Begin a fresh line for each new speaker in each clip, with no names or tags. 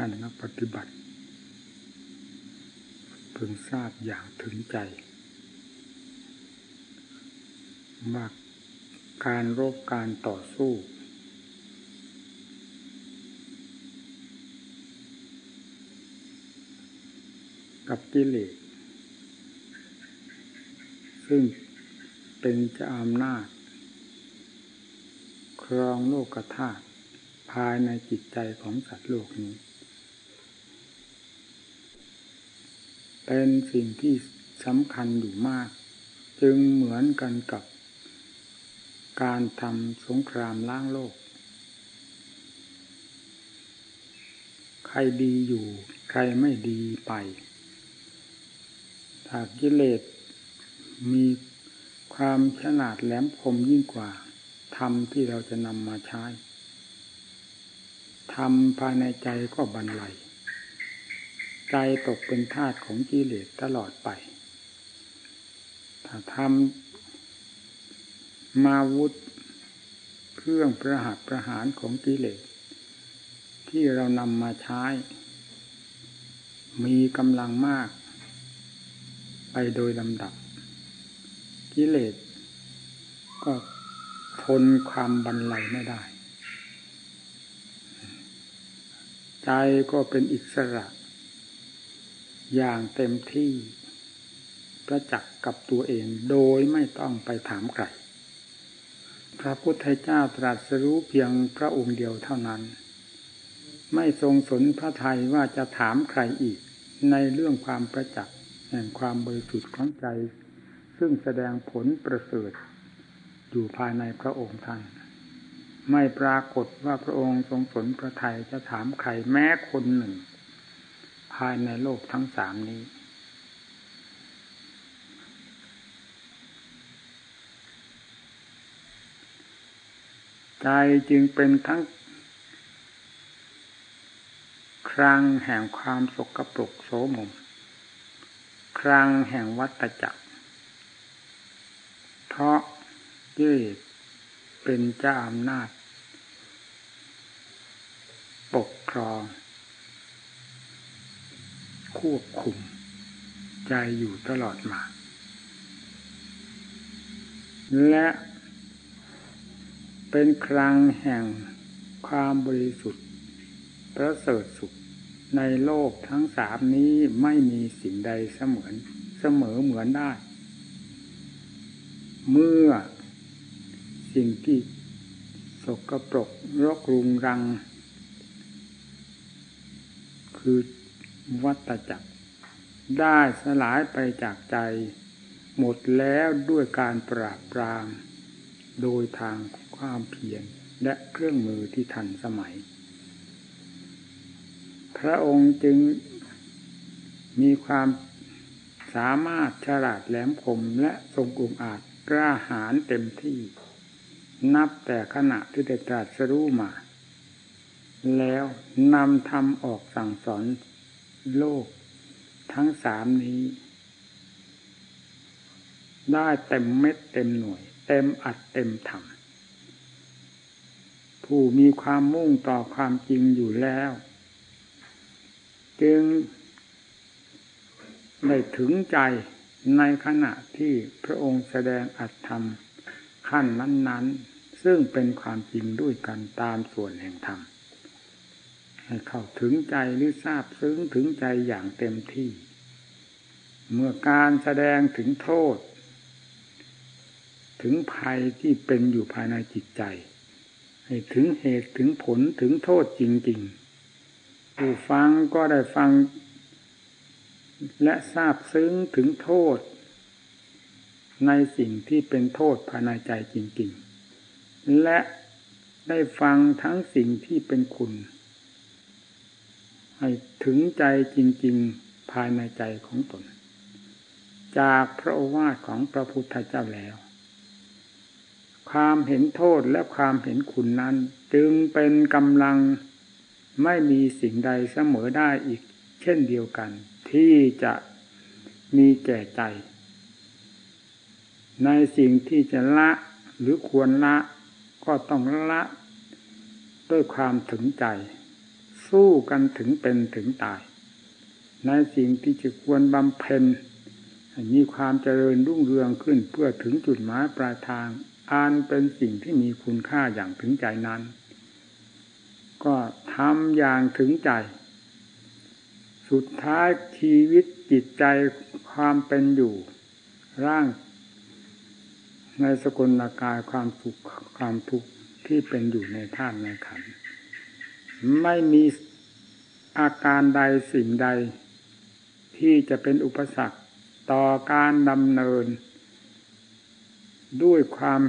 ท่านนักปฏิบัติเพึงทราบอย่างถึงใจ ว่าการรบการต่อสู้ กับกิเลสซึ่งเป็นเจ้าอำนาจ ครองโลกธาตุภายในจิตใจของสัตว์โลกนี้ เป็นสิ่งที่สำคัญอยู่มาก จึงเหมือนกันกับการทำสงครามล้างโลก ใครดีอยู่ ใครไม่ดีไป ถ้ากิเลสมีความฉลาดแหลมคมยิ่งกว่าธรรมที่เราจะนำมาใช้ธรรมภายในใจก็บันไล ใจตกเป็นทาสของกิเลสตลอดไป ถ้าทำมาวุธเครื่องประหัตประหารของกิเลส ที่เรานำมาใช้ มีกำลังมาก ไปโดยลำดับ กิเลส ก็ทนความบันไลยไม่ได้ ใจก็เป็นอิสระ อย่างเต็มที่ประจักษ์กับตัวเองโดยไม่ต้องไปถามใครพระพุทธเจ้าตรัสรู้เพียงพระองค์เดียวเท่านั้น ไม่ทรงสนพระทัยว่าจะถามใครอีกในเรื่องความประจักษ์แห่งความบริสุทธิ์ของใจ ซึ่งแสดงผลประเสริฐอยู่ภายในพระองค์ท่าน ไม่ปรากฏว่าพระองค์ทรงสนพระทัยจะถามใครแม้คนหนึ่ง ภายในโลกทั้งสามนี้ ใจจึงเป็นทั้ง ครังแห่งความสกปรกโสมม ครังแห่งวัตจักร เพราะยืดเป็นเจ้าอำนาจ ปกครอง ควบคุม ใจอยู่ตลอดมา และเป็นครั้งแห่งความบริสุทธิ์ประเสริฐสุขในโลกทั้งสามนี้ไม่มีสิ่งใดเสมือนเสมอเหมือนได้ เมื่อสิ่งที่สกปรกรกรุงรัง คือ วัตจักร ได้สลายไปจากใจ หมดแล้วด้วยการปราบปราม โดยทางความเพียรและเครื่องมือที่ทันสมัย พระองค์จึงมีความสามารถฉลาดแหลมคมและทรงอุมอาจกล้าหาญเต็มที่ นับแต่ขณะที่ได้ตรัสรู้มา แล้วนำธรรมออกสั่งสอน โลกทั้งสามนี้ ได้เต็มเม็ดเต็มหน่วย เต็มอัดเต็มทำผู้มีความมุ่งต่อความจริงอยู่แล้ว จึงได้ถึงใจในขณะที่พระองค์แสดงอัตธรรมขั้นนั้น ๆ ซึ่งเป็นความจริงด้วยกันตามส่วนแห่งธรรม ให้เข้าถึงใจหรือทราบซึ้งถึงใจอย่างเต็มที่ เมื่อการแสดงถึงโทษ ถึงภัยที่เป็นอยู่ภายในจิตใจ ให้ถึงเหตุถึงผลถึงโทษจริง ๆ ผู้ฟังก็ได้ฟัง และทราบซึ้งถึงโทษ ในสิ่งที่เป็นโทษภายในใจจริง ๆ และได้ฟังทั้งสิ่งที่เป็นคุณ ให้ถึงใจจริง ๆภายในใจของตน จากพระโอวาทของพระพุทธเจ้าแล้ว ความเห็นโทษและความเห็นคุณนั้น จึงเป็นกำลังไม่มีสิ่งใดเสมอได้อีก เช่นเดียวกัน ที่จะมีแก่ใจ ในสิ่งที่จะละหรือควรละก็ต้องละด้วยความถึงใจ สู้กันถึงเป็นถึงตาย ในสิ่งที่จะควรบำเพ็ญมีความเจริญรุ่งเรืองขึ้นเพื่อถึงจุดหมายปลายทางอันเป็นสิ่งที่มีคุณค่าอย่างถึงใจนั้น ก็ทำอย่างถึงใจ สุดท้ายชีวิตจิตใจความเป็นอยู่ ร่าง ในสกุลกายความสุขความทุกข์ที่เป็นอยู่ในท่านในขัน ไม่มีอาการใดสิ่งใด ที่จะเป็นอุปสรรคต่อการดำเนิน ด้วยความ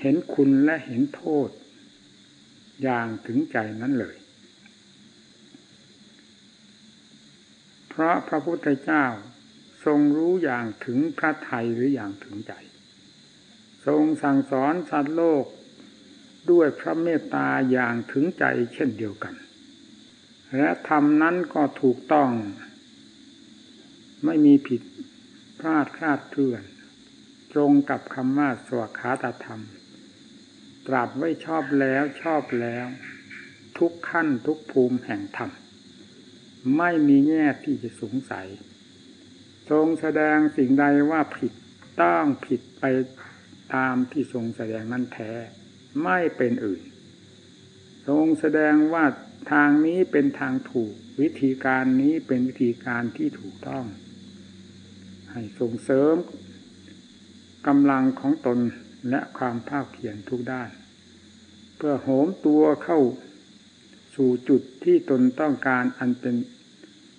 เห็นคุณและเห็นโทษ อย่างถึงใจนั้นเลย เพราะพระพุทธเจ้าทรงรู้อย่างถึงพระไทยหรืออย่างถึงใจ ทรงสั่งสอนสัตว์โลก ด้วยพระเมตตาอย่างถึงใจเช่นเดียวกัน และธรรมนั้นก็ถูกต้อง ไม่มีผิดพลาดคลาดเคลื่อน ตรงกับคำว่าสวขาตธรรม ตรัสไว้ชอบแล้วชอบแล้ว ทุกขั้นทุกภูมิแห่งธรรม ไม่มีแง่ที่จะสงสัย ทรงแสดงสิ่งใดว่าผิดต้องผิดไปตามที่ทรงแสดงนั้นแท้ ไม่เป็นอื่น ทรงแสดงว่าทางนี้เป็นทางถูก วิธีการนี้เป็นวิธีการที่ถูกต้อง ให้ส่งเสริมกำลังของตนและความภาคเพียรทุกด้าน เพื่อโหมตัวเข้าสู่จุดที่ตนต้องการอันเป็น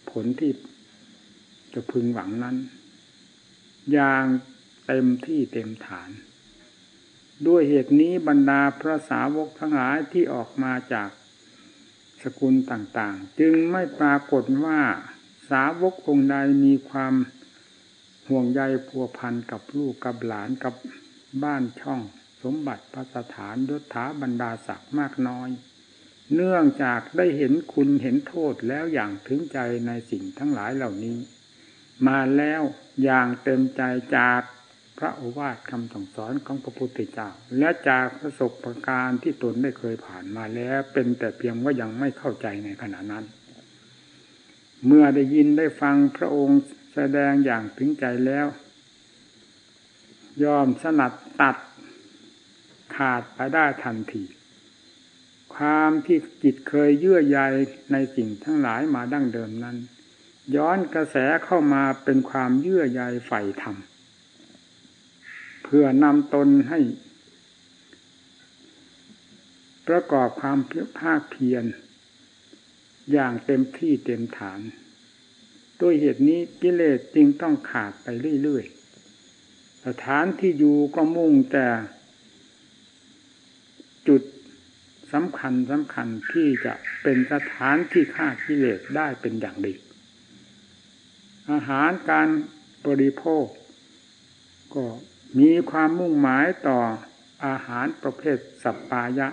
ผลที่จะพึงหวังนั้น อย่างเต็มที่เต็มฐาน ด้วยเหตุนี้บรรดาพระสาวกทั้งหลายที่ออกมาจากสกุลต่างๆ จึงไม่ปรากฏว่าสาวกองใดมีความห่วงใยพัวพันกับลูกกับหลานกับบ้านช่อง สมบัติพระสถานยศถาบรรดาศักดิ์มากน้อย เนื่องจากได้เห็นคุณเห็นโทษแล้วอย่างถึงใจในสิ่งทั้งหลายเหล่านี้ มาแล้วอย่างเต็มใจจาก ระโอวาทคำสั่งสอนของพระพุทธเจ้า และจากประสบะการณ์ที่ตนได้เคยผ่านมาแล้ว เป็นแต่เพียงว่ายังไม่เข้าใจในขณะนั้น เมื่อได้ยินได้ฟังพระองค์แสดงอย่างถึงใจแล้ว ยอมสนัดตัดขาดไปได้ทันทีความที่จิตเคยเยื่อใยในสิ่งทั้งหลายมาดั้งเดิมนั้น ย้อนกระแสเข้ามาเป็นความเยื่อใยใฝ่ธรรม พื่อนำตนให้ ประกอบความภาคเพียร อย่างเต็มที่เต็มฐาน ด้วยเหตุนี้กิเลสจึงต้องขาดไปเรื่อยๆ สถานที่อยู่ก็มุ่งแต่ จุดสำคัญสำคัญที่จะเป็นสถานที่ฆ่ากิเลสได้เป็นอย่างดี อาหารการบริโภค ก็ มีความมุ่งหมายต่ออาหารประเภทสัปปายะ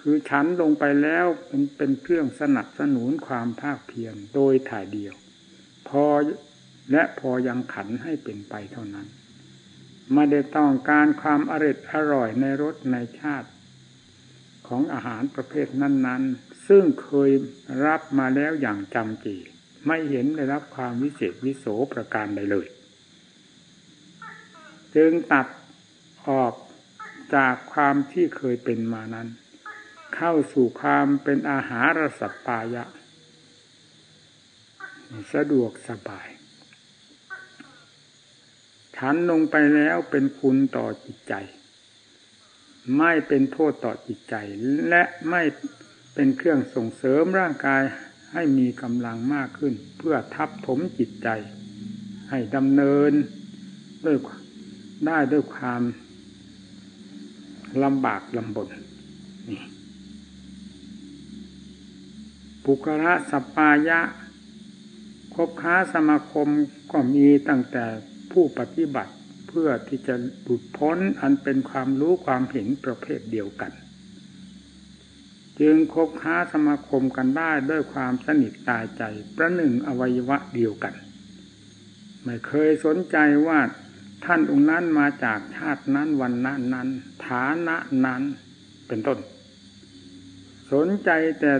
คือฉันลงไปแล้วเป็นเป็นเครื่องสนับสนุนความภาคเพียรโดยถ่ายเดียว พอและพอยังขันให้เป็นไปเท่านั้นไม่ได้ต้องการความอริดอร่อยในรสในชาติ ของอาหารประเภทนั้น ๆ ซึ่งเคยรับมาแล้วอย่างจำจีไม่เห็นได้รับความวิเศษวิโสประการใดเลย จึงตัดออกจากความที่เคยเป็นมานั้น เข้าสู่ความเป็นอาหารสัพปายะ สะดวกสบายฉันลงไปแล้วเป็นคุณต่อจิตใจ ไม่เป็นโทษต่อจิตใจ และไม่เป็นเครื่องส่งเสริมร่างกายให้มีกำลังมากขึ้น เพื่อทับถมจิตใจ ให้ดำเนินด้วย ได้ด้วยความลำบากลำบนนี่ปุกระสปายะ คบค้าสมาคมก็มีตั้งแต่ผู้ปฏิบัติเพื่อที่จะหลุดพ้นอันเป็นความรู้ความเห็นประเภทเดียวกัน จึงคบค้าสมาคมกันได้ด้วยความสนิทตายใจ ประหนึ่งอวัยวะเดียวกัน ไม่เคยสนใจว่า ท่านองค์นั้นมาจากชาตินั้นวันนั้นนั้น ฐานะนั้นเป็นต้น สนใจแต่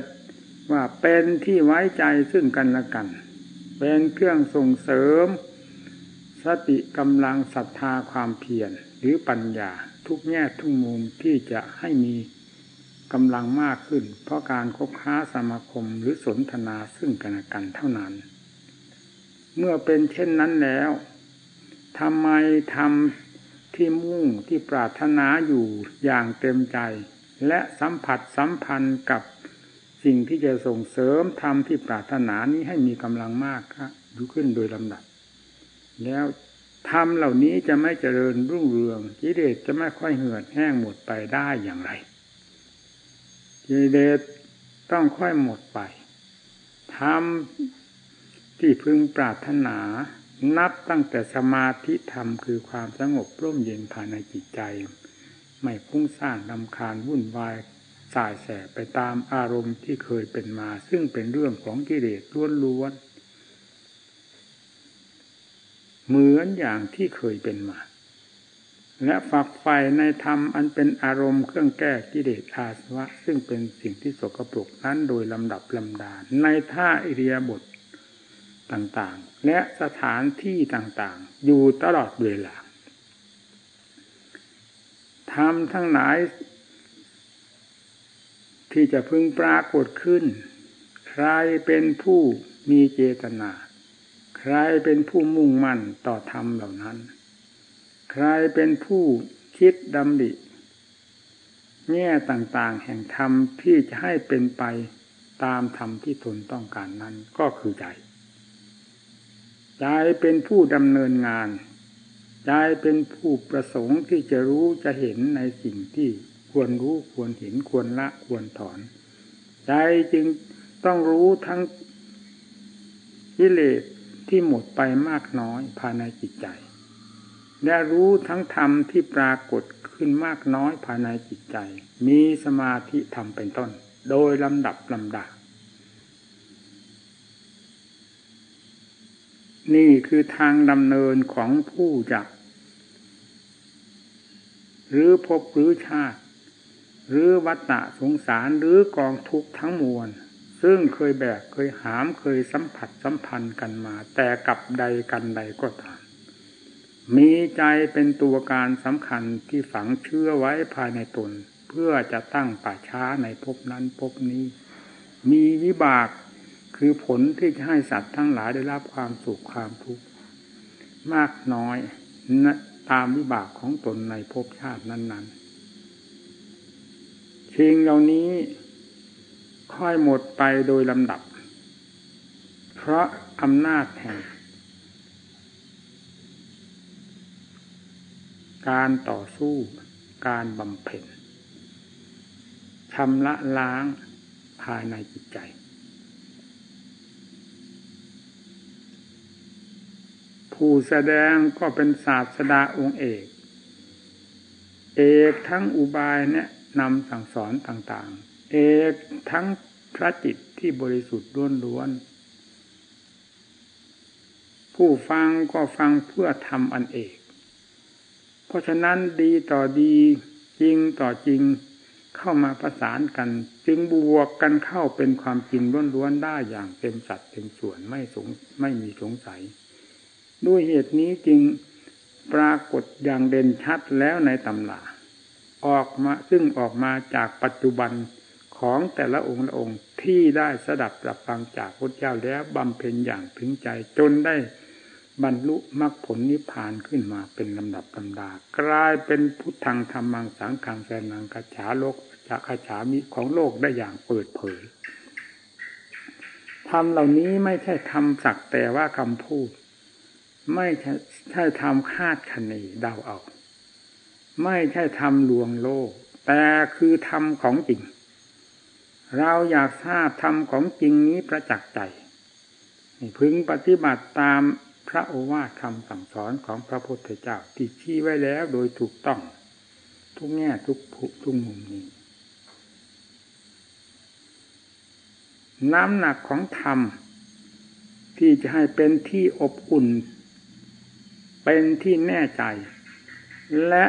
ว่าเป็นที่ไว้ใจซึ่งกันและกัน เป็นเครื่องส่งเสริม สติกำลังศรัทธาความเพียรหรือปัญญาทุกแง่ทุกมุมที่จะให้มีกำลังมากขึ้น เพราะการคบค้าสมาคมหรือสนทนาซึ่งกันและกันเท่านั้น เมื่อเป็นเช่นนั้นแล้ว ทำไมทำที่มุ่งที่ปรารถนาอยู่อย่างเต็มใจ และสัมผัสสัมพันธ์กับสิ่งที่จะส่งเสริมทำที่ปรารถนานี้ให้มีกำลังมากครับยู่ขึ้นโดยลำดับ แล้วทำเหล่านี้จะไม่เจริญรุ่งเรืองกิเลสจะไม่ค่อยเหือดแห้งหมดไปได้อย่างไรกิเลสต้องค่อยหมดไปทำที่พึงปรารถนา นับตั้งแต่สมาธิธรรมคือความสงบร่มเย็นภายในจิตใจ ไม่พุ่งสร้างลำคาญวุ่นวายสายแสไปตามอารมณ์ที่เคยเป็นมา ซึ่งเป็นเรื่องของกิเลสล้วนๆเหมือนอย่างที่เคยเป็นมา และฝักไฟในธรรมอันเป็นอารมณ์เครื่องแก้กิเลสอาสวะ ซึ่งเป็นสิ่งที่สกปรกนั้นโดยลำดับลำดาในท่าอิเดียบท ต่างๆ และสถานที่ต่างๆ อยู่ตลอดเวลาทำทั้งหลายที่จะพึงปรากฏขึ้น ใครเป็นผู้มีเจตนา ใครเป็นผู้มุ่งมั่นต่อธรรมเหล่านั้น ใครเป็นผู้คิดดำดิแง่ต่างๆ แห่งธรรมที่จะให้เป็นไปตามธรรมที่ตนต้องการนั้นก็คือใจ ใจเป็นผู้ดำเนินงานใจเป็นผู้ประสงค์ที่จะรู้จะเห็นในสิ่งที่ควรรู้ควรเห็นควรละควรถอน ใจจึงต้องรู้ทั้งกิเลสที่หมดไปมากน้อยภายในจิตใจ และรู้ทั้งธรรมที่ปรากฏขึ้นมากน้อยภายในจิตใจ มีสมาธิธรรมเป็นต้น โดยลำดับลำดับ นี่คือทางดำเนินของผู้จักหรือพบหรือชาติ หรือวัฏฏะสงสารหรือกองทุกข์ทั้งมวล ซึ่งเคยแบกเคยหามเคยสัมผัสสัมพันธ์กันมา แต่กับใดกันใดก็ตามมีใจเป็นตัวการสำคัญที่ฝังเชื่อไว้ภายในตน เพื่อจะตั้งป่าช้าในภพนั้นภพนี้ มีวิบาก คือผลที่จะให้สัตว์ทั้งหลายได้รับความสุขความทุกข์มากน้อยตามวิบากของตนในภพชาตินั้นๆสิ่งเหล่านี้ค่อยหมดไปโดยลำดับ เพราะอำนาจแห่งการต่อสู้การบำเพ็ญชำระล้างภายในจิตใจ ผู้แสดงก็เป็นศาสดาองค์เอก เอกทั้งอุบายเนี่ยนำสั่งสอนต่างๆ เอกทั้งพระจิตที่บริสุทธิ์ล้วนๆ ผู้ฟังก็ฟังเพื่อทำอันเอก เพราะฉะนั้นดีต่อดีจริงต่อจริงเข้ามาประสานกัน จึงบวกกันเข้าเป็นความจริงล้วนๆได้อย่างเต็มสัดเต็มส่วนไม่สงไม่มีสงสัย ด้วยเหตุนี้จึงปรากฏอย่างเด่นชัดแล้วในตำราออกมาซึ่งออกมาจากปัจจุบันของแต่ละองค์ละองค์ที่ได้สดับรับฟังจากพระเจ้าแล้วบำเพ็ญอย่างถึงใจจนได้บรรลุมรรคผลนิพพานขึ้นมาเป็นลำดับลำดากลายเป็นพุทธังธรรมังสังขังแสนังกระฉาโลกจะกระฉามิของโลกได้อย่างเปิดเผยทำเหล่านี้ไม่ใช่ทำสักแต่ว่าคำพูด ไม่ใช่ทำคาดคะเนเดาเอา ไม่ใช่ทำลวงโลก แต่คือทำของจริง เราอยากทราบทำของจริงนี้ประจักษ์ใจ พึงปฏิบัติตามพระโอวาทคำสั่งสอนของพระพุทธเจ้าที่ชี้ไว้แล้วโดยถูกต้อง ทุกแง่ทุกผุทุกมุมนี้ น้ำหนักของธรรมที่จะให้เป็นที่อบอุ่น เป็นที่แน่ใจ และ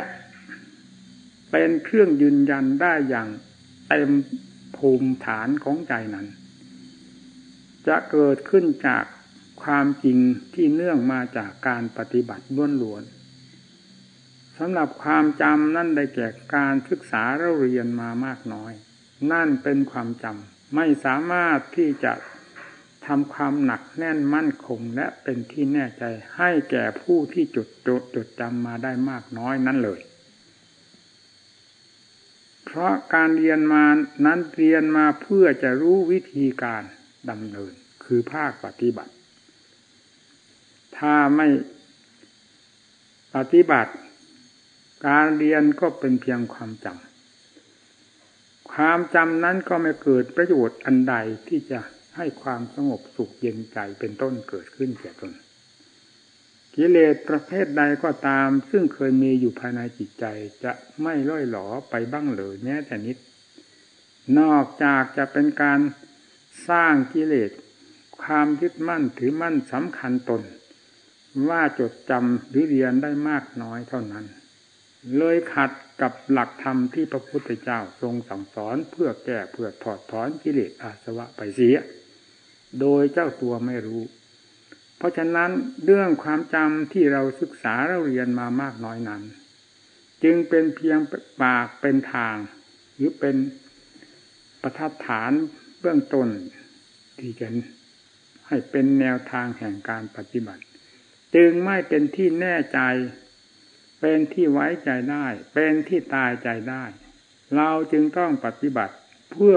เป็นเครื่องยืนยันได้อย่างเต็มภูมิฐานของใจนั้น จะเกิดขึ้นจากความจริงที่เนื่องมาจากการปฏิบัติล้วนๆสำหรับความจำนั่นได้แก่การศึกษาเราเรียนมามากน้อย นั่นเป็นความจำไม่สามารถที่จะ ทำความหนักแน่นมั่นคงและเป็นที่แน่ใจให้แก่ผู้ที่จดจดจดจำมาได้มากน้อยนั้นเลย เพราะการเรียนมานั้นเรียนมาเพื่อจะรู้วิธีการดำเนิน คือภาคปฏิบัติ ถ้าไม่ปฏิบัติ การเรียนก็เป็นเพียงความจำความจำนั้นก็ไม่เกิดประโยชน์อันใดที่จะ ให้ความสงบสุขเย็นใจเป็นต้นเกิดขึ้นแก่ตนกิเลสประเภทใดก็ตาม ซึ่งเคยมีอยู่ภายในจิตใจจะไม่ล่อยหลอไปบ้างเลยแม้แต่นิด นอกจากจะเป็นการสร้างกิเลส ความยึดมั่นถือมั่นสำคัญตน ว่าจดจำหรือเรียนได้มากน้อยเท่านั้น เลยขัดกับหลักธรรมที่พระพุทธเจ้าทรงสั่งสอนเพื่อแก้เพื่อถอดถอนกิเลสอาสวะไปเสีย โดยเจ้าตัวไม่รู้ เพราะฉะนั้นเรื่องความจำที่เราศึกษาเราเรียนมามากน้อยนั้น จึงเป็นเพียงปากเป็นทาง หรือเป็นประทัดฐานเบื้องต้นที่จะให้เป็นแนวทางแห่งการปฏิบัติ จึงไม่เป็นที่แน่ใจ เป็นที่ไว้ใจได้ เป็นที่ตายใจได้ เราจึงต้องปฏิบัติเพื่อ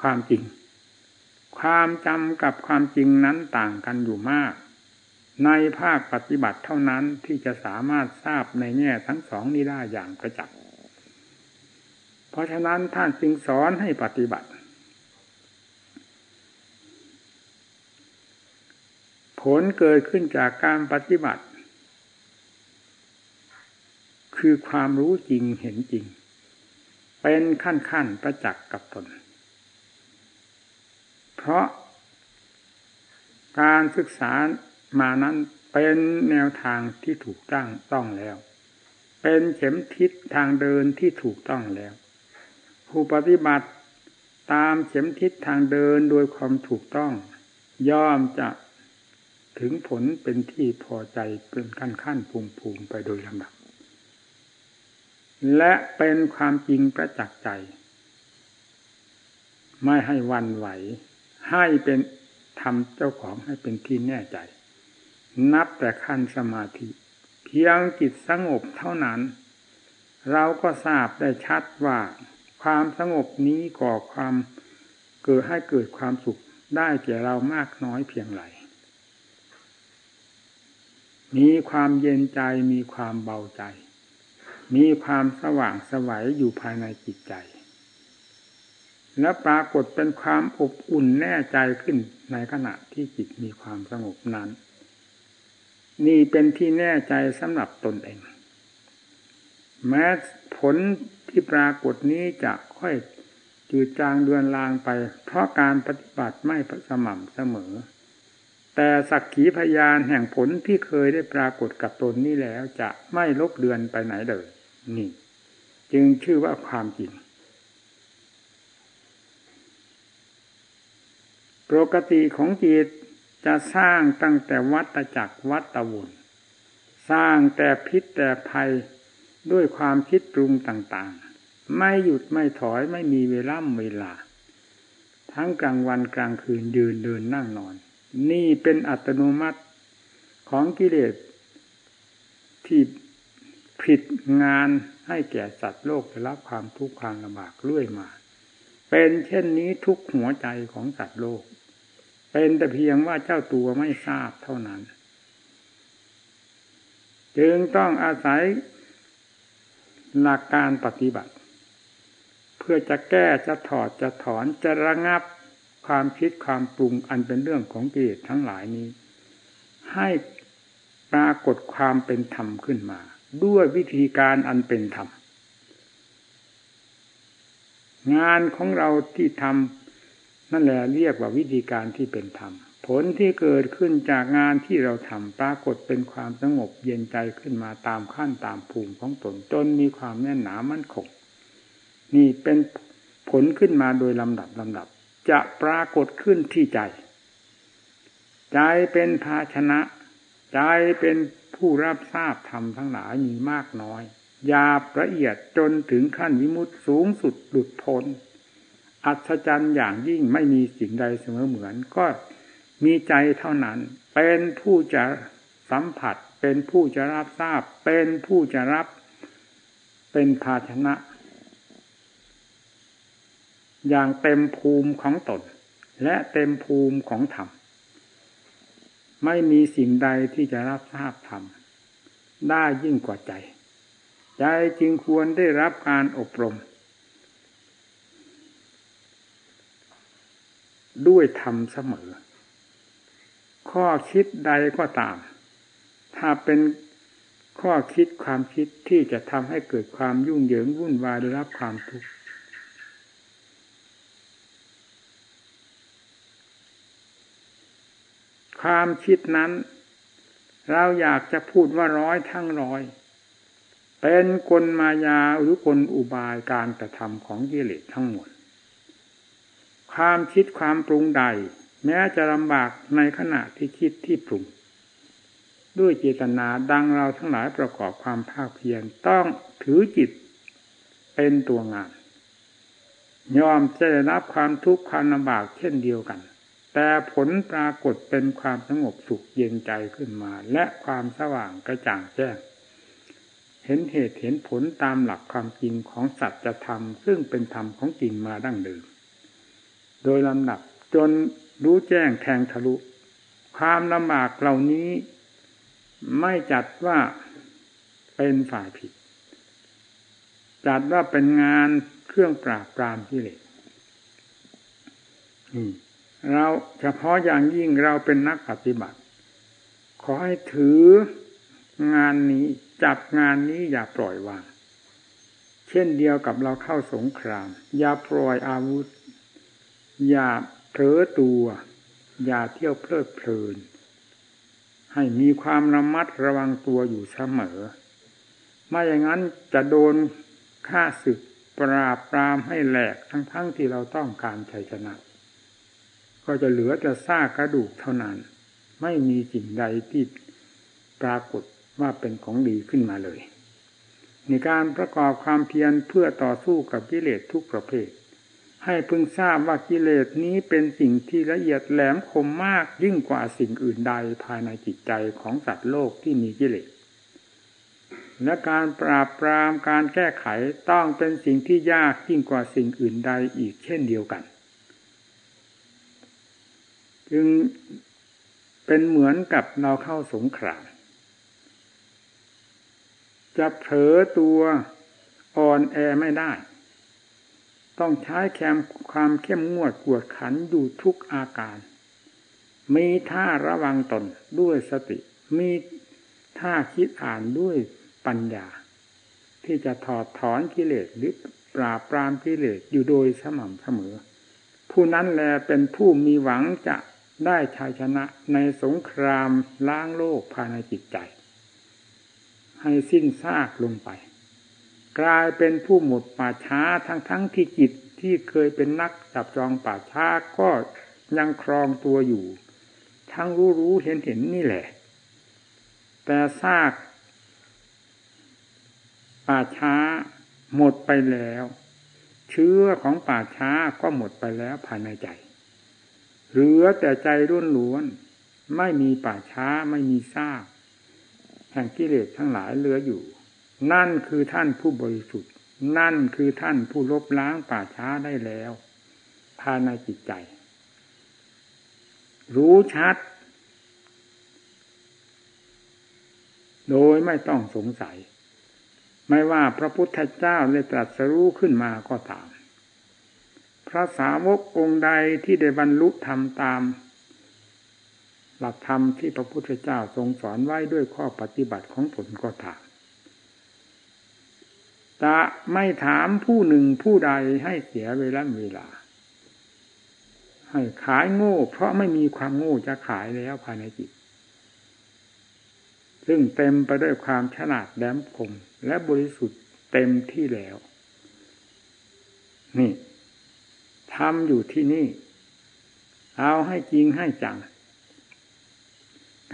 ความจริง ความจำกับความจริงนั้นต่างกันอยู่มาก ในภาคปฏิบัติเท่านั้นที่จะสามารถทราบในแง่ทั้งสองนี้ได้อย่างประจักษ์เพราะฉะนั้นท่านจึงสอนให้ปฏิบัติ ผลเกิดขึ้นจากการปฏิบัติ คือความรู้จริงเห็นจริง เป็นขั้นขั้นประจักษ์กับตน เพราะการศึกษามานั้นเป็นแนวทางที่ถูกตั้งต้องแล้ว เป็นเข็มทิศทางเดินที่ถูกต้องแล้ว ผู้ปฏิบัติตามเข็มทิศทางเดินโดยความถูกต้อง ย่อมจะถึงผลเป็นที่พอใจเป็นขั้นขั้นภูมิภูมิไปโดยลำดับ และเป็นความจริงประจักษ์ใจ ไม่ให้วันไหว ให้เป็นทำเจ้าของให้เป็นที่แน่ใจ นับแต่ขั้นสมาธิ เพียงจิตสงบเท่านั้น เราก็ทราบได้ชัดว่า ความสงบนี้ก่อความเกิดให้เกิดความสุขได้แก่เรามากน้อยเพียงไรมีความเย็นใจมีความเบาใจ มีความสว่างสวัยอยู่ภายในจิตใจ และปรากฏเป็นความอบอุ่นแน่ใจขึ้นในขณะที่จิตมีความสงบนั้น นี่เป็นที่แน่ใจสำหรับตนเอง แม้ผลที่ปรากฏนี้จะค่อยจืดจางเดือนลางไป เพราะการปฏิบัติไม่สม่ำเสมอ แต่สักขีพยานแห่งผลที่เคยได้ปรากฏกับตนนี้แล้วจะไม่ลบเลือนไปไหนเลยนี่ จึงชื่อว่าความจริง ปกติของจิตจะสร้างตั้งแต่วัตจักรวัตวนสร้างแต่พิษแต่ภัยด้วยความคิดปรุงต่างๆ ไม่หยุดไม่ถอยไม่มีเวลาเวลา ทั้งกลางวันกลางคืนยืนเดินนั่งนอน นี่เป็นอัตโนมัติของกิเลสที่ผิดงานให้แก่สัตว์โลกได้รับความทุกข์ความลำบากเรื่อยมา เป็นเช่นนี้ทุกหัวใจของสัตว์โลก เป็นแต่เพียงว่าเจ้าตัวไม่ทราบเท่านั้น จึงต้องอาศัยหลักการปฏิบัติ เพื่อจะแก้จะถอดจะถอนจะระงับความคิดความปรุงอันเป็นเรื่องของกิเลสทั้งหลายนี้ ให้ปรากฏความเป็นธรรมขึ้นมา ด้วยวิธีการอันเป็นธรรมงานของเราที่ทำ นั่นแหละเรียกว่าวิธีการที่เป็นธรรม ผลที่เกิดขึ้นจากงานที่เราทำปรากฏเป็นความสงบเย็นใจขึ้นมาตามขั้นตามภูมิของตนจนมีความแน่นหนามั่นคงนี่เป็นผลขึ้นมาโดยลำดับลำดับ จะปรากฏขึ้นที่ใจ ใจเป็นภาชนะ ใจเป็นผู้รับทราบธรรมทั้งหลายมีมากน้อย ยาละเอียดจนถึงขั้นวิมุตสูงสุดหลุดพ้น อัศจรรย์อย่างยิ่งไม่มีสิ่งใดเสมอเหมือน ก็มีใจเท่านั้น เป็นผู้จะสัมผัส เป็นผู้จะรับทราบ เป็นผู้จะรับเป็นภาชนะ อย่างเต็มภูมิของตน และเต็มภูมิของธรรม ไม่มีสิ่งใดที่จะรับทราบธรรม ได้ยิ่งกว่าใจ ใจจึงควรได้รับการอบรม ด้วยธรรมเสมอ ข้อคิดใดก็ตาม ถ้าเป็นข้อคิดความคิดที่จะทำให้เกิดความยุ่งเหยิงวุ่นวายได้รับความทุกข์ความคิดนั้น เราอยากจะพูดว่าร้อยทั้งร้อย เป็นกลมายาหรือกลอุบายการกระทำของกิเลสทั้งหมด ความคิดความปรุงใด แม้จะลำบากในขณะที่คิดที่ปรุง ด้วยเจตนาดังเราทั้งหลายประกอบความภาคเพียรต้องถือจิตเป็นตัวงาน ยอมจะได้รับความทุกข์ความลำบากเช่นเดียวกัน แต่ผลปรากฏเป็นความสงบสุขเย็นใจขึ้นมา และความสว่างกระจ่างแจ้งเห็นเหตุเห็นผลตามหลักความจริงของสัจธรรม ซึ่งเป็นธรรมของจริงมาดั้งเดิม โดยลำดับ จนรู้แจ้งแทงทะลุ ความลำบากเหล่านี้ ไม่จัดว่าเป็นฝ่ายผิด จัดว่าเป็นงานเครื่องปราบปรามที่เลสเราเฉพาะอย่างยิ่งเราเป็นนักปฏิบัติ ขอให้ถืองานนี้จับงานนี้อย่าปล่อยวาง เช่นเดียวกับเราเข้าสงคราม อย่าปล่อยอาวุธ อย่าเผลอตัว อย่าเที่ยวเพลิดเพลิน ให้มีความระมัดระวังตัวอยู่เสมอ ไม่อย่างนั้นจะโดนฆ่าศึกปราบปรามให้แหลกทั้งๆทที่เราต้องการชัยชนะ ก็จะเหลือแต่ซากกระดูกเท่านั้น ไม่มีสิ่งใดที่ปรากฏว่าเป็นของดีขึ้นมาเลย ในการประกอบความเพียรเพื่อต่อสู้กับกิเลสทุกประเภท ให้พึงทราบว่ากิเลสนี้เป็นสิ่งที่ละเอียดแหลมคมมากยิ่งกว่าสิ่งอื่นใดภายในจิตใจของสัตว์โลกที่มีกิเลส และการปราบปรามการแก้ไขต้องเป็นสิ่งที่ยากยิ่งกว่าสิ่งอื่นใดอีกเช่นเดียวกัน จึงเป็นเหมือนกับเราเข้าสงครามจะเผลอตัวอ่อนแอไม่ได้ ต้องใช้แคมความเข้มงวดกวดขันอยู่ทุกอาการ มีท่าระวังตนด้วยสติ มีท่าคิดอ่านด้วยปัญญา ที่จะถอดถอนกิเลสหรือปราบปรามกิเลสอยู่โดยสม่ำเสมอ ผู้นั้นแลเป็นผู้มีหวังจะได้ชัยชนะในสงครามล้างโลกภายในจิตใจ ให้สิ้นซากลงไป กลายเป็นผู้หมดป่าช้าทั้งทั้งที่จิตที่เคยเป็นนักจับจองป่าช้าก็ยังครองตัวอยู่ ทั้งรู้รู้เห็นเห็นนี่แหละ แต่ซากป่าช้าหมดไปแล้ว เชื้อของป่าช้าก็หมดไปแล้วภายในใจ เหลือแต่ใจรุ่นล้วน ไม่มีป่าช้าไม่มีซากแห่งกิเลสทั้งหลายเหลืออยู่ นั่นคือท่านผู้บริสุทธิ์ นั่นคือท่านผู้ลบล้างป่าช้าได้แล้ว ภายในจิตใจ รู้ชัด โดยไม่ต้องสงสัย ไม่ว่าพระพุทธเจ้าได้ตรัสรู้ขึ้นมาก็ตาม พระสาวกองค์ใดที่ได้บรรลุธรรมตามหลักธรรมที่พระพุทธเจ้าทรงสอนไว้ด้วยข้อปฏิบัติของผลก็ตาม จะไม่ถามผู้หนึ่งผู้ใดให้เสียเวลาเวลา ให้ขายโง่ เพราะไม่มีความโง่จะขายแล้วภายในจิต ซึ่งเต็มไปด้วยความฉลาดแหลมคมและบริสุทธิ์เต็มที่แล้ว นี่ทำอยู่ที่นี่ เอาให้จริงให้จัง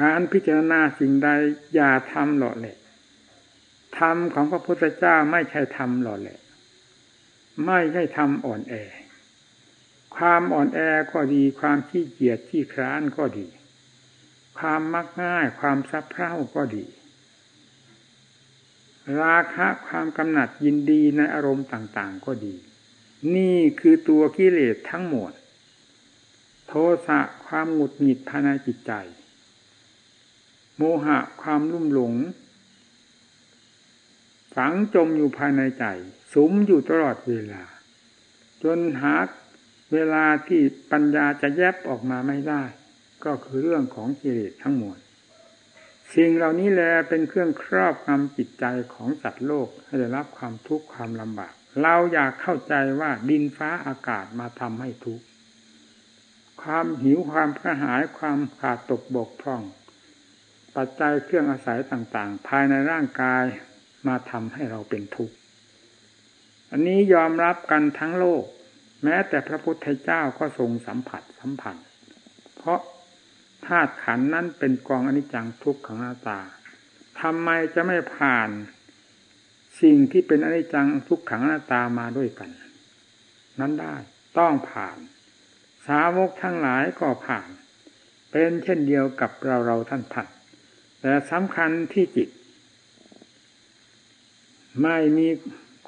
การพิจารณาสิ่งใดอย่าทำหล่อแหละ ธรรมของพระพุทธเจ้าไม่ใช่ธรรมหล่อแหละ ไม่ใช่ธรรมอ่อนแอ ความอ่อนแอก็ดีความขี้เกียจขี้คร้านก็ดี ความมักง่ายความซับเพร่าก็ดี ราคะความกำหนัดยินดีในอารมณ์ต่างๆก็ดี นี่คือตัวกิเลสทั้งหมด โทสะความหงุดหงิดภายในจิตใจ โมหะความลุ่มหลง ฝังจมอยู่ภายในใจสุมอยู่ตลอดเวลา จนหาเวลาที่ปัญญาจะแยบออกมาไม่ได้ ก็คือเรื่องของกิเลสทั้งหมดสิ่งเหล่านี้แลเป็นเครื่องครอบงำจิตใจของสัตว์โลกให้ได้รับความทุกข์ความลำบาก เราอยากเข้าใจว่าดินฟ้าอากาศมาทำให้ทุกข์ความหิวความกระหายความขาดตกบกพร่อง ปัจจัยเครื่องอาศัยต่างๆ ภายในร่างกาย มาทำให้เราเป็นทุกข์ อันนี้ยอมรับกันทั้งโลก แม้แต่พระพุทธเจ้าก็ทรงสัมผัสสัมผัส เพราะธาตุขันนั้นเป็นกองอนิจจังทุกขังหน้าตาทำไมจะไม่ผ่านสิ่งที่เป็นอนิจจังทุกขังหน้าตามาด้วยกัน นั้นได้ต้องผ่าน สาวกทั้งหลายก็ผ่าน เป็นเช่นเดียวกับเราเราท่านท่านแต่สำคัญที่จิต ไม่มี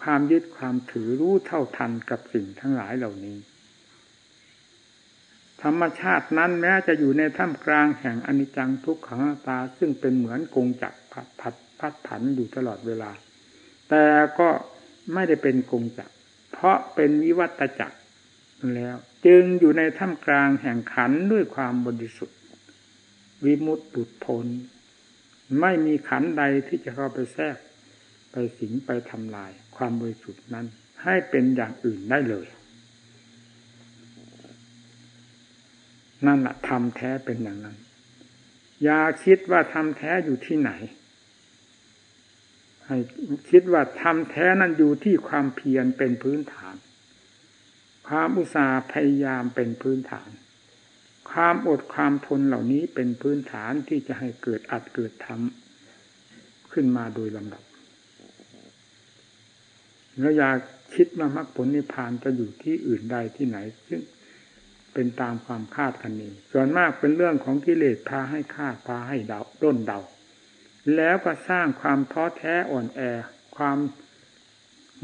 ความยึดความถือรู้เท่าทันกับสิ่งทั้งหลายเหล่านี้ ธรรมชาตินั้นแม้จะอยู่ในท่ามกลางแห่งอนิจจังทุกขังตา ซึ่งเป็นเหมือนกงจักรพัดพัดพัดผันอยู่ตลอดเวลา แต่ก็ไม่ได้เป็นกงจักรเพราะเป็นวิวัตจักรแล้ว จึงอยู่ในท่ามกลางแห่งขันด้วยความบริสุทธิ์ วิมุตติพ้นไม่มีขันใดที่จะเข้าไปแทรก ไปสิงไปทำลาย ความบริสุทธิ์นั้น ให้เป็นอย่างอื่นได้เลย นั่นแหละทำแท้เป็นอย่างนั้น อย่าคิดว่าทำแท้อยู่ที่ไหน ให้คิดว่าทำแท้นั้นอยู่ที่ความเพียรเป็นพื้นฐาน ความอุตสาห์พยายามเป็นพื้นฐานความอดความทนเหล่านี้เป็นพื้นฐานที่จะให้เกิดอัดเกิดทำขึ้นมาโดยลำดับ แล้วอยากคิดว่ามรรคผลนิพพานจะอยู่ที่อื่นใดที่ไหน ซึ่งเป็นตามความคาดกันนี้ส่วนมากเป็นเรื่องของกิเลสพาให้คาดพาให้เดาด้นเดา แล้วก็สร้างความท้อแท้อ่อนแอ ความ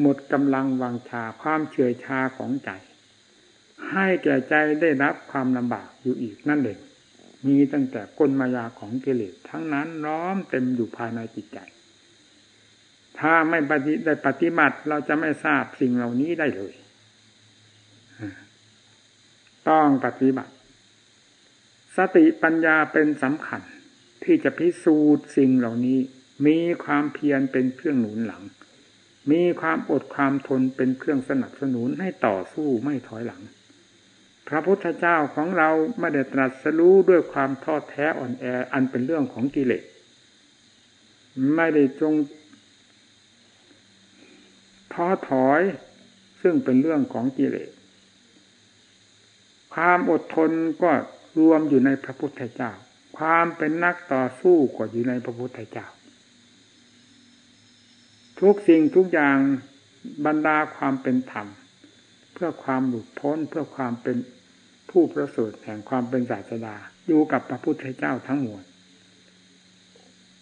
หมดกำลังวังชา ความเฉื่อยชาของใจ ให้แก่ใจได้รับความลำบากอยู่อีกนั่นเองมีตั้งแต่กลมายาของกิเลสทั้งนั้นน้อมเต็มอยู่ภายในจิตใจ ถ้าไม่ปฏิได้ปฏิบัติเราจะไม่ทราบสิ่งเหล่านี้ได้เลย ต้องปฏิบัติ สติปัญญาเป็นสำคัญ ที่จะพิสูจน์สิ่งเหล่านี้ มีความเพียรเป็นเครื่องหนุนหลัง มีความอดความทนเป็นเครื่องสนับสนุนให้ต่อสู้ไม่ถอยหลัง พระพุทธเจ้าของเราไม่ได้ตรัสรู้ด้วยความท้อแท้อ่อนแออันเป็นเรื่องของกิเลสไม่ได้จง ท้อถอย ซึ่งเป็นเรื่องของกิเลสความอดทนก็รวมอยู่ในพระพุทธเจ้า ความเป็นนักต่อสู้ก็อยู่ในพระพุทธเจ้า ทุกสิ่งทุกอย่างบรรดาความเป็นธรรม เพื่อความหลุดพ้นเพื่อความเป็นผู้ประเสริฐแห่งความเป็นศาสดาอยู่กับพระพุทธเจ้าทั้งมวล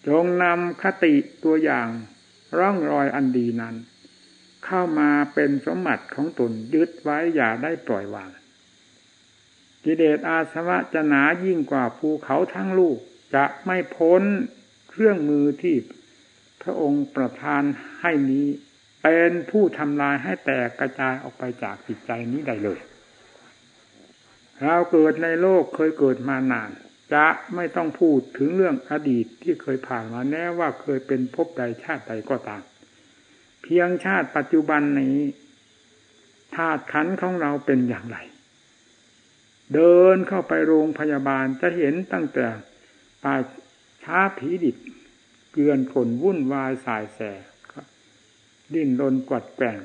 จงนำคติตัวอย่างร่องรอยอันดีนั้น เข้ามาเป็นสมบัติของตนยึดไว้อย่าได้ปล่อยวางกิเลสอาสวะจะหนายิ่งกว่าภูเขาทั้งลูก จะไม่พ้นเครื่องมือที่พระองค์ประทานให้นี้ เป็นผู้ทำลายให้แตกกระจายออกไปจากจิตใจนี้ได้เลย เราเกิดในโลกเคยเกิดมานาน จะไม่ต้องพูดถึงเรื่องอดีตที่เคยผ่านมาแน่ว่าเคยเป็นภพใดชาติใดก็ตาม เพียงชาติปัจจุบันนี้ธาตุขันของเราเป็นอย่างไร เดินเข้าไปโรงพยาบาลจะเห็นตั้งแต่ป่าช้าผีดิบเกลือนผลวุ่นวายสายแสดิ้นรนกวัดแกง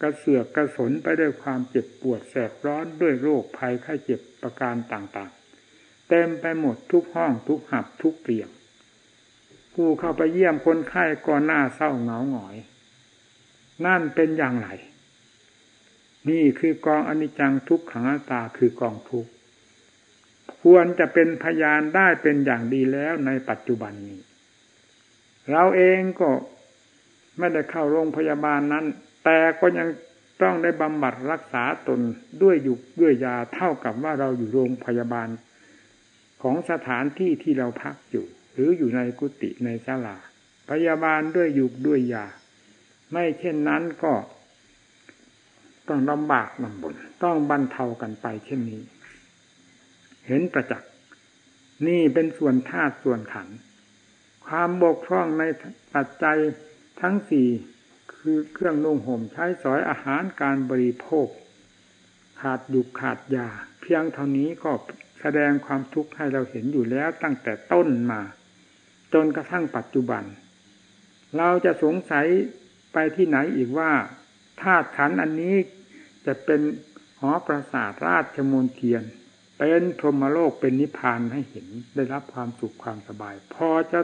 กระเสือกกระสนไปด้วยความเจ็บปวดแสบร้อนด้วยโรคภัยไข้เจ็บประการต่างๆ เต็มไปหมดทุกห้องทุกหับทุกเตียง ผู้เข้าไปเยี่ยมคนไข้ก่อนหน้าเศร้าเหงาหงอย นั่นเป็นอย่างไร นี่คือกองอนิจจังทุกขังตาคือกองทุกควรจะเป็นพยานได้เป็นอย่างดีแล้วในปัจจุบันนี้ เราเองก็ไม่ได้เข้าโรงพยาบาลนั้น แต่ก็ยังต้องได้บำบัดรักษาตนด้วยยุกด้วยยาเท่ากับว่าเราอยู่โรงพยาบาลของสถานที่ที่เราพักอยู่ หรืออยู่ในกุฏิในศาลา พยาบาลด้วยยุกด้วยยา ไม่เช่นนั้นก็ต้องลำบากลำบนต้องบรรเทากันไปเช่นนี้ เห็นประจักษ์นี่เป็นส่วนธาตุส่วนขัน ความบกพร่องในปัจจัยทั้งสี่คือเครื่องนุ่งห่มใช้สอยอาหารการบริโภค ขาดดุขาดยา เพียงเท่านี้ก็แสดงความทุกข์ให้เราเห็นอยู่แล้วตั้งแต่ต้นมา จนกระทั่งปัจจุบัน เราจะสงสัยไปที่ไหนอีกว่าธาตุขันอันนี้จะเป็นหอประสาทราชมนเทียน เป็นพรหมโลกเป็นนิพพานให้เห็นได้รับความสุขความสบาย พอจะ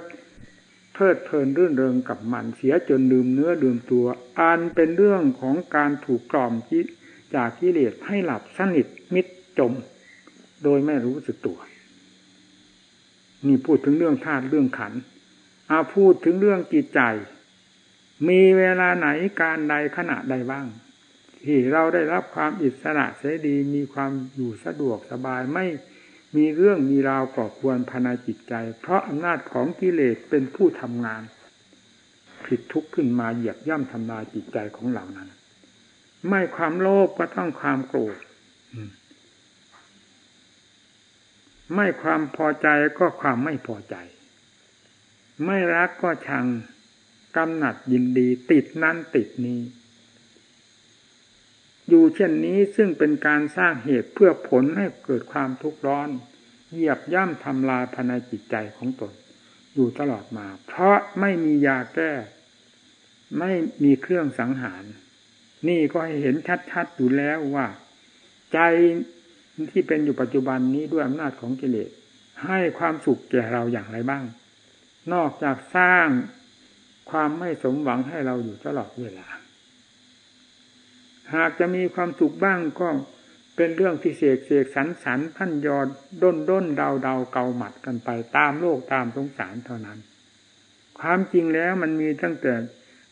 เพลิดเพลินรื่นเริงกับมันเสียจนลืมเนื้อลืมตัว อันเป็นเรื่องของการถูกกล่อมจิจากกิเลสให้หลับสนิทมิดจม โดยไม่รู้สึกตัว นี่พูดถึงเรื่องธาตุเรื่องขันอาพูดถึงเรื่องจิตใจ มีเวลาไหนการใดขณะใดบ้าง ที่เราได้รับความอิสระเสรีมีความอยู่สะดวกสบายไม่มีเรื่องมีราวก่อควรภายในจิตใจ เพราะอำนาจของกิเลสเป็นผู้ทำงาน ผิดทุกข์ขึ้นมาเหยียบย่ำทำลายจิตใจของเหล่านั้น ไม่ความโลภก็ต้องความโกรธ ไม่ความพอใจก็ความไม่พอใจ ไม่รักก็ชังกำหนัดยินดีติดนั้นติดนี้ อยู่เช่นนี้ซึ่งเป็นการสร้างเหตุเพื่อผลให้เกิดความทุกข์ร้อน เหยียบย่ำทำลายภายในจิตใจของตน อยู่ตลอดมา เพราะไม่มียาแก้ ไม่มีเครื่องสังหาร นี่ก็ให้เห็นชัดๆอยู่แล้วว่า ใจ ที่เป็นอยู่ปัจจุบันนี้ด้วยอำนาจของกิเลสให้ความสุขแก่เราอย่างไรบ้าง นอกจากสร้างความไม่สมหวังให้เราอยู่ตลอดเวลา หากจะมีความสุขบ้างก็เป็นเรื่องที่เสกเสกสรรสันพันยอดด้นด้นดาวดาวเกาหมัดกันไปตามโลกตามสงสารเท่านั้น ความจริงแล้วมันมีตั้งแต่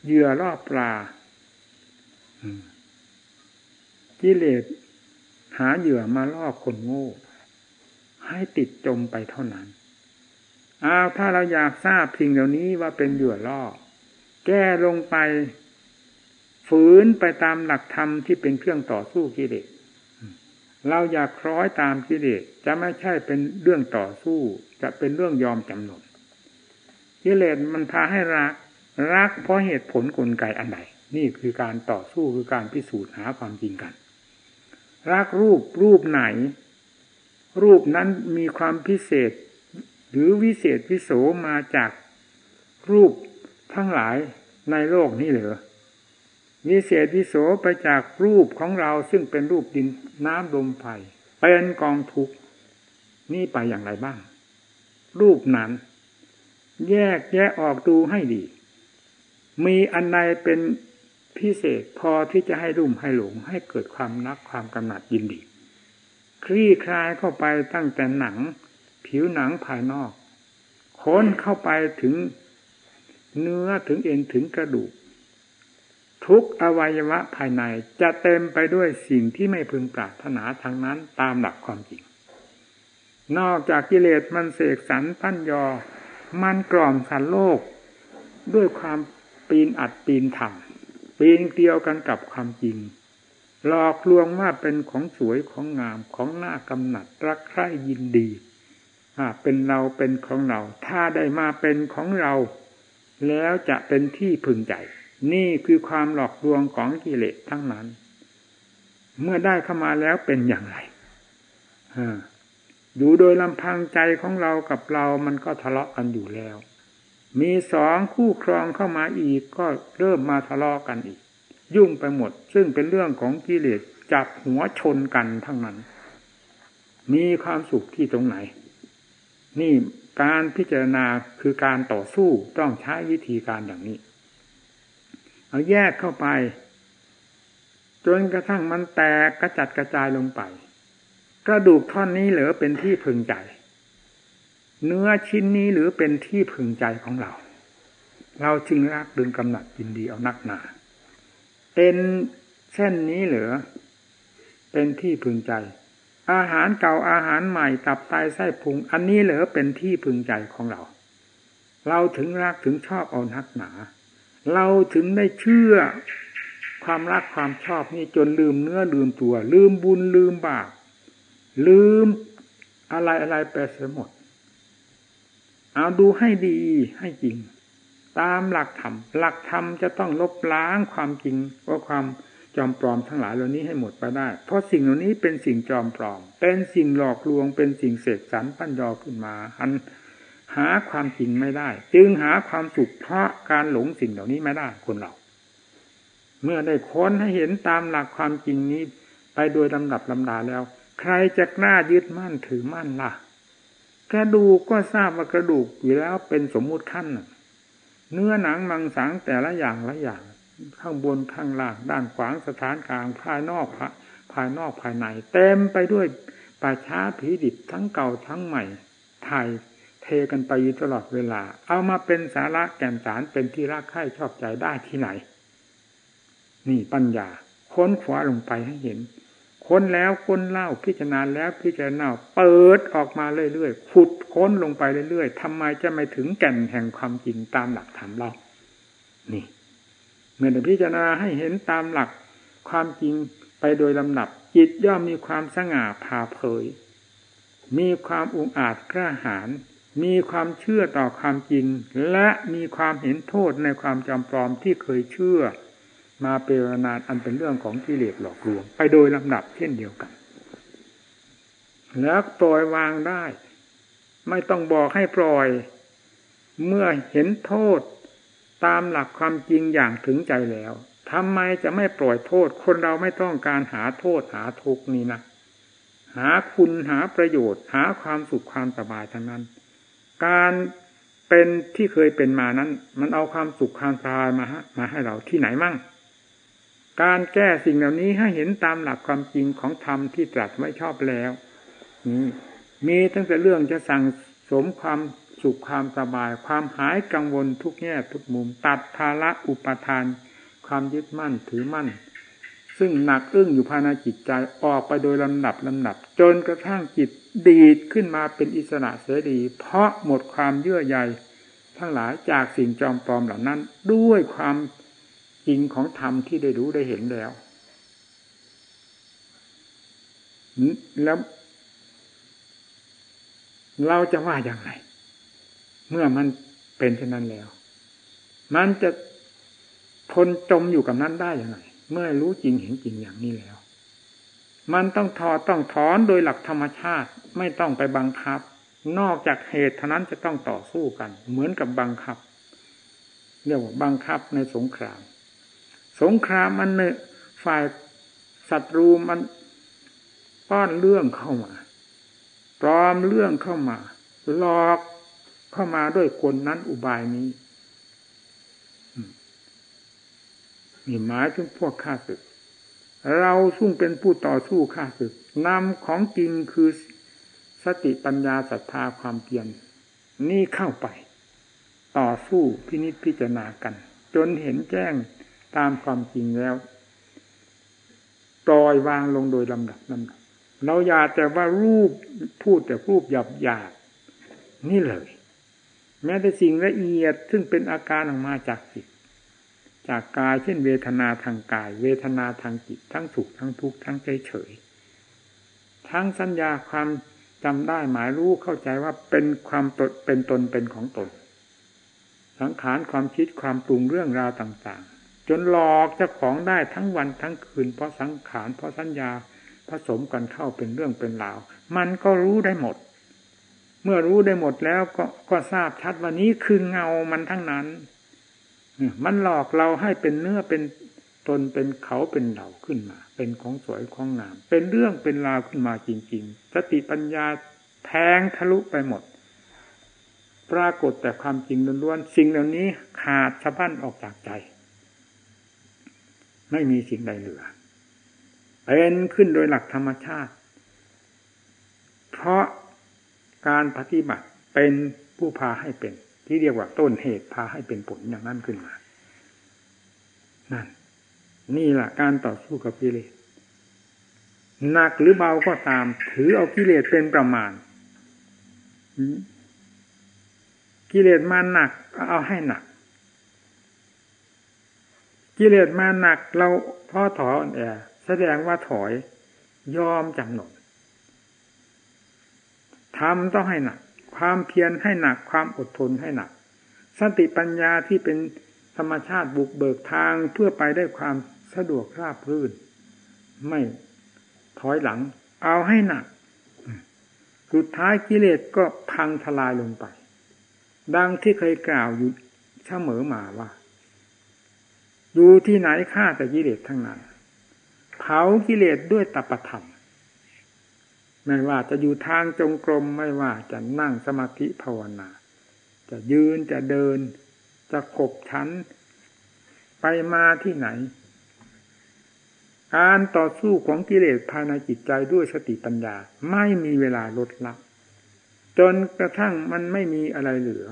เหยื่อล่อปลากิเลส หาเหยื่อมาล่อคนโง่ ให้ติดจมไปเท่านั้นอ้าวถ้าเราอยากทราบพิงเหล่านี้ว่าเป็นเหยื่อล่อ แก้ลงไป ฝืนไปตามหลักธรรมที่เป็นเครื่องต่อสู้กิเลสเราอยากคล้อยตามกิเลสจะไม่ใช่เป็นเรื่องต่อสู้ จะเป็นเรื่องยอมจำนนกิเลสมันพาให้รัก รักเพราะเหตุผลกลไกอันใดนี่คือการต่อสู้คือการพิสูจน์หาความจริงกัน รักรูปรูปไหน รูปนั้นมีความพิเศษ หรือวิเศษวิโสมาจากรูปทั้งหลายในโลกนี้เหรอวิเศษวิโสไปจากรูปของเราซึ่งเป็นรูปดินน้ำลมไฟเป็นกองทุกนี่ไปอย่างไรบ้าง รูปนั้น แยกแยะออกดูให้ดี มีอันใดเป็น พิเศษพอที่จะให้รุ่มให้หลงให้เกิดความนักความกำหนัดยินดี คลี่คลายเข้าไปตั้งแต่หนัง ผิวหนังภายนอกค้นเข้าไปถึงเนื้อถึงเอ็นถึงกระดูก ทุกอวัยวะภายในจะเต็มไปด้วยสิ่งที่ไม่พึงปรารถนาทางนั้นตามหลักความจริง นอกจากกิเลสมันเสกสรรพันยอ มันกล่อมสันโลก ด้วยความปีนอัดปีนทำ ปีนเดียวกันกับความจริง หลอกลวงว่าเป็นของสวยของงามของหน้ากำหนัดรักใคร่ยินดีเป็นเราเป็นของเรา ถ้าได้มาเป็นของเรา แล้วจะเป็นที่พึงใจ นี่คือความหลอกลวงของกิเลสทั้งนั้น เมื่อได้เข้ามาแล้วเป็นอย่างไรดูโดยลำพังใจของเรากับเรามันก็ทะเลาะกันอยู่แล้ว มีสองคู่ครองเข้ามาอีกก็เริ่มมาทะเลาะกันอีก ยุ่งไปหมด ซึ่งเป็นเรื่องของกิเลสจับหัวชนกันทั้งนั้น มีความสุขที่ตรงไหน นี่การพิจารณาคือการต่อสู้ต้องใช้วิธีการอย่างนี้ เอาแยกเข้าไป จนกระทั่งมันแตกกระจัดกระจายลงไป กระดูกท่อนนี้เหลือเป็นที่พึงใจ เนื้อชิ้นนี้หรือเป็นที่พึงใจของเรา เราจึงรักดึงกำหนัดยินดีเอานักหนา เป็นเส้นนี้เหลือ เป็นที่พึงใจ อาหารเก่าอาหารใหม่ตับไตไส้พุง อันนี้เหลือเป็นที่พึงใจของเรา เราถึงรักถึงชอบเอานักหนา เราถึงได้เชื่อความรักความชอบนี่จนลืมเนื้อลืมตัว ลืมบุญลืมบาปลืมอะไรอะไรไปเสียหมด เอาดูให้ดีให้จริง ตามหลักธรรมหลักธรรมจะต้องลบล้างความจริงว่าความจอมปลอมทั้งหลายเหล่านี้ให้หมดไปได้ เพราะสิ่งเหล่านี้เป็นสิ่งจอมปลอม เป็นสิ่งหลอกลวง เป็นสิ่งเสกสรรปั้นยอขึ้นมา อันหาความจริงไม่ได้ จึงหาความสุขเพราะการหลงสิ่งเหล่านี้ไม่ได้คนเรา เมื่อได้ค้นให้เห็นตามหลักความจริงนี้ ไปโดยลำดับลำดาแล้ว ใครจะกล้ายึดมั่นถือมั่นล่ะ กระดูกก็ทราบว่ากระดูกอยู่แล้วเป็นสมมุติขั้นเนื้อหนังมังสังแต่ละอย่างละอย่าง ข้างบนข้างล่างด้านขวางสถานกลางภายนอกภายนอกภายใน เต็มไปด้วยป่าช้าผีดิบทั้งเก่าทั้งใหม่ถ่ายเทกันไปตลอดเวลา เอามาเป็นสาระแก่นสารเป็นที่รักใคร่ชอบใจได้ที่ไหน นี่ปัญญา ค้นขวาลงไปให้เห็น ค้นแล้วค้นเล่าพิจารณาแล้วพิจารณาเปิดออกมาเรื่อยๆขุดค้นลงไปเรื่อยๆทำไมจะไม่ถึงแก่นแห่งความจริงตามหลักธรรมเรา นี่เมื่อพิจารณาให้เห็นตามหลักความจริงไปโดยลำดับ จิตย่อมมีความสง่าผ่าเผย มีความอุงอาจกล้าหาญมีความเชื่อต่อความจริง และมีความเห็นโทษในความจำปลอมที่เคยเชื่อ มาเป็นนานอันเป็นเรื่องของกิเลสหลอกลวง ไปโดยลำดับเช่นเดียวกัน แล้วปล่อยวางได้ ไม่ต้องบอกให้ปล่อย เมื่อเห็นโทษตามหลักความจริงอย่างถึงใจแล้วทำไมจะไม่ปล่อยโทษ คนเราไม่ต้องการหาโทษหาทุกนี้นะหาคุณหาประโยชน์ หาความสุขความสบายทั้งนั้น การเป็นที่เคยเป็นมานั้น มันเอาความสุขความสบายมามาให้เราที่ไหนมั่ง การแก้สิ่งเหล่านี้ให้เห็นตามหลักความจริงของธรรมที่ตรัสไว้ชอบแล้วนี่มีตั้งแต่เรื่องจะสั่งสมความสุขความสบาย ความหายกังวลทุกแง่ทุกมุม ตัดภาระอุปทาน ความยึดมั่นถือมั่น ซึ่งหนักอึ้งอยู่ภายในจิตใจออกไปโดยลำดับลำดับ จนกระทั่งจิตดีดขึ้นมาเป็นอิสระเสรี เพราะหมดความเยื่อใยทั้งหลายจากสิ่งจอมปลอมเหล่านั้น ด้วยความ จริงของธรรมที่ได้รู้ได้เห็นแล้วแล้ว เราจะว่าอย่างไร เมื่อมันเป็นเช่นนั้นแล้ว มันจะทนจมอยู่กับนั้นได้อย่างไร เมื่อรู้จริงเห็นจริงอย่างนี้แล้ว มันต้องถอดต้องถอนโดยหลักธรรมชาติไม่ต้องไปบังคับ นอกจากเหตุเท่านั้นจะต้องต่อสู้กัน เหมือนกับบังคับ เรียกว่าบังคับในสงคราม สงครามมันเนี่ฝ่ายศัตรูมันป้อนเรื่องเข้ามาปลอมเรื่องเข้ามาหลอกเข้ามาด้วยคนนั้นอุบายนี้มีหมายถึงพวกข้าศึก เราสุ่งเป็นผู้ต่อสู้ข้าศึกนำของจริงคือสติปัญญาศรัทธาความเพียรนี่เข้าไป ต่อสู้พินิจพิจารณากัน จนเห็นแจ้ง ตามความจริงแล้วปล่อยวางลงโดยลำดับลำดับเราอยาแต่ว่ารูปพูดแต่รูปหยาบหยาบนี่เลย แม้แต่สิ่งละเอียดซึ่งเป็นอาการออกมาจากจิต จากกายเช่นเวทนาทางกาย เวทนาทางจิต ทั้งสุขทั้งทุกข์ทั้งใจเฉยทั้งสัญญาความจำได้หมายรู้เข้าใจว่าเป็นความตนเป็นตนเป็นของตน สังขารความคิดความปรุงเรื่องราวต่าง จนหลอกเจ้าของได้ทั้งวันทั้งคืน เพราะสังขารเพราะสัญญาผสมกันเข้าเป็นเรื่องเป็นราว มันก็รู้ได้หมด เมื่อรู้ได้หมดแล้วก็ก็ทราบชัดว่านี้คือเงามันทั้งนั้น มันหลอกเราให้เป็นเนื้อเป็นตนเป็นเขาเป็นเราขึ้นมา เป็นของสวยของงาม เป็นเรื่องเป็นราวขึ้นมาจริง ๆ สติปัญญาแทงทะลุไปหมด ปรากฏแต่ความจริงล้วนๆสิ่งเหล่านี้ขาดสะบั้นออกจากใจ ไม่มีสิ่งใดเหลือเป็นขึ้นโดยหลักธรรมชาติ เพราะการปฏิบัติเป็นผู้พาให้เป็น ที่เรียกว่าต้นเหตุพาให้เป็นผลอย่างนั้นขึ้นมา นั่น นี่แหละการต่อสู้กับกิเลสหนักหรือเบาก็ตาม ถือเอากิเลสเป็นประมาณกิเลสมาหนักก็เอาให้หนัก กิเลสมาหนักเราท้อถอนแอแสดงว่าถอยยอมจำนนทำต้องให้หนัก ความเพียรให้หนักความอดทนให้หนัก สติปัญญาที่เป็นธรรมชาติบุกเบิกทางเพื่อไปได้ความสะดวกราบรื่น ไม่ถอยหลัง เอาให้หนัก สุดท้ายกิเลสก็พังทลายลงไป ดังที่เคยกล่าวอยู่เสมอมาว่า อยู่ที่ไหนฆ่าแต่กิเลสทั้งนั้น เผากิเลสด้วยตปธรรม ไม่ว่าจะอยู่ทางจงกรมไม่ว่าจะนั่งสมาธิภาวนา จะยืนจะเดิน จะขบชัน ไปมาที่ไหน การต่อสู้ของกิเลสภายในจิตใจด้วยสติปัญญา ไม่มีเวลาลดละจนกระทั่งมันไม่มีอะไรเหลือ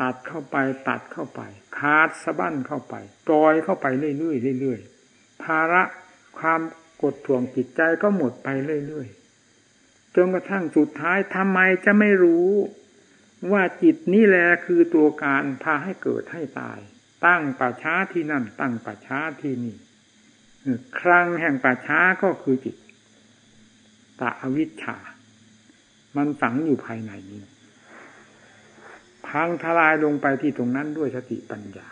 ตัดเข้าไปตัดเข้าไปคาดสะบั้นเข้าไปปล่อยเข้าไปเรื่อยๆเรื่อยๆภาระความกดท่วงจิตใจก็หมดไปเรื่อยๆจนกระทั่งสุดท้ายทำไมจะไม่รู้ว่าจิตนี่แหละคือตัวการพาให้เกิดให้ตาย ตั้งป่าช้าที่นั่น ตั้งป่าช้าที่นี่ครั้งแห่งป่าช้าก็คือจิตตาอวิชชา มันฝังอยู่ภายในนี้ พังทลายลงไปที่ตรงนั้นด้วยสติปัญญา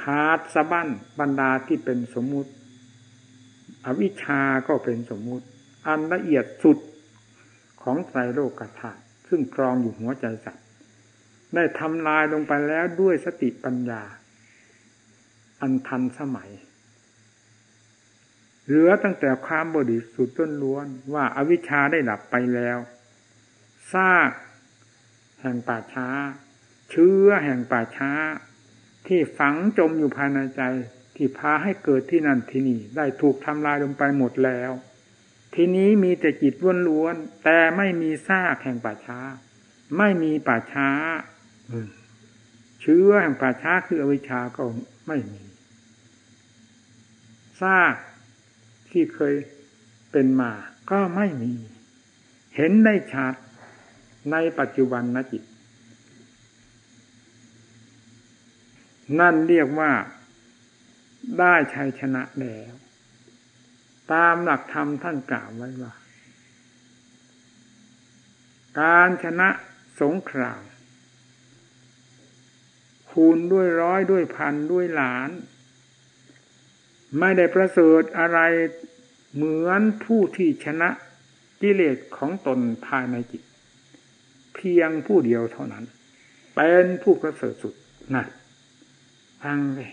ขาดสะบั้นบรรดาที่เป็นสมมุติ อวิชชาก็เป็นสมมุติ อันละเอียดสุดของไตรโลกธาตุซึ่งครองอยู่หัวใจสัตว์ได้ทำลายลงไปแล้วด้วยสติปัญญา อันทันสมัย เหลือตั้งแต่ความบริสุทธิ์ต้นล้วนว่าอาวิชชาได้ดับไปแล้วซาก แห่งป่าช้า เชื้อแห่งป่าช้า ที่ฝังจมอยู่ภายในใจ ที่พาให้เกิดที่นั่นที่นี่ได้ถูกทำลายลงไปหมดแล้ว ทีนี้มีแต่จิตล้วนๆแต่ไม่มีซากแห่งป่าช้า ไม่มีป่าช้าเชื้อแห่งป่าช้าคืออวิชชาก็ไม่มีซากที่เคยเป็นมาก็ไม่มี เห็นได้ชัด ในปัจจุบันนจิต นั่นเรียกว่าได้ชัยชนะแล้ว ตามหลักธรรมท่านกล่าวไว้ว่า การชนะสงครามคูณด้วยร้อยด้วยพันด้วยหลาน ไม่ได้ประเสริฐอะไรเหมือนผู้ที่ชนะกิเลสของตนภายในจิต เพียงผู้เดียวเท่านั้น เป็นผู้ประเสริฐสุดนะฟังเลย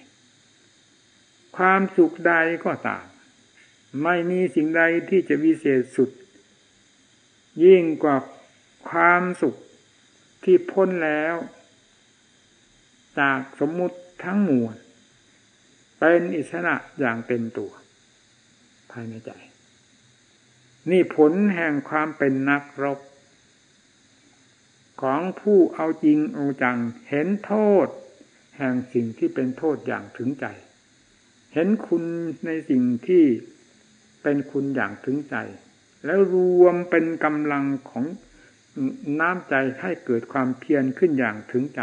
ความสุขใดก็ตาม ไม่มีสิ่งใดที่จะวิเศษสุด ยิ่งกว่าความสุขที่พ้นแล้ว จากสมมุติทั้งมวลเป็นอิสระอย่างเต็มตัว ภายในใจ นี่ผลแห่งความเป็นนักรบ ของผู้เอาจริงเอาจัง เห็นโทษ แห่งสิ่งที่เป็นโทษอย่างถึงใจ เห็นคุณในสิ่งที่เป็นคุณอย่างถึงใจ แล้วรวมเป็นกำลังของน้ำใจให้เกิดความเพียรขึ้นอย่างถึงใจ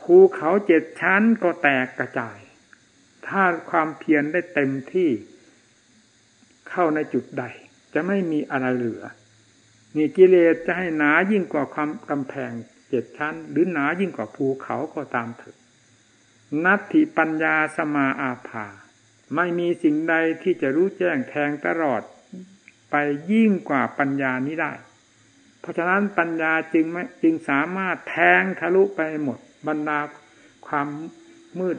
ภูเขาเจ็ดชั้นก็แตกกระจาย ถ้าความเพียรได้เต็มที่เข้าในจุดใด จะไม่มีอะไรเหลือ นี่กิเลสจะให้หนายิ่งกว่าความกำแพงเจ็ดชั้น หรือหนายิ่งกว่าภูเขาก็ตามเถิดนัตถิปัญญาสมาอาภา ไม่มีสิ่งใดที่จะรู้แจ้งแทงตลอด ไปยิ่งกว่าปัญญานี้ได้ เพราะฉะนั้นปัญญาจึงไม่จึงสามารถแทงทะลุไปหมดบรรดาความมืด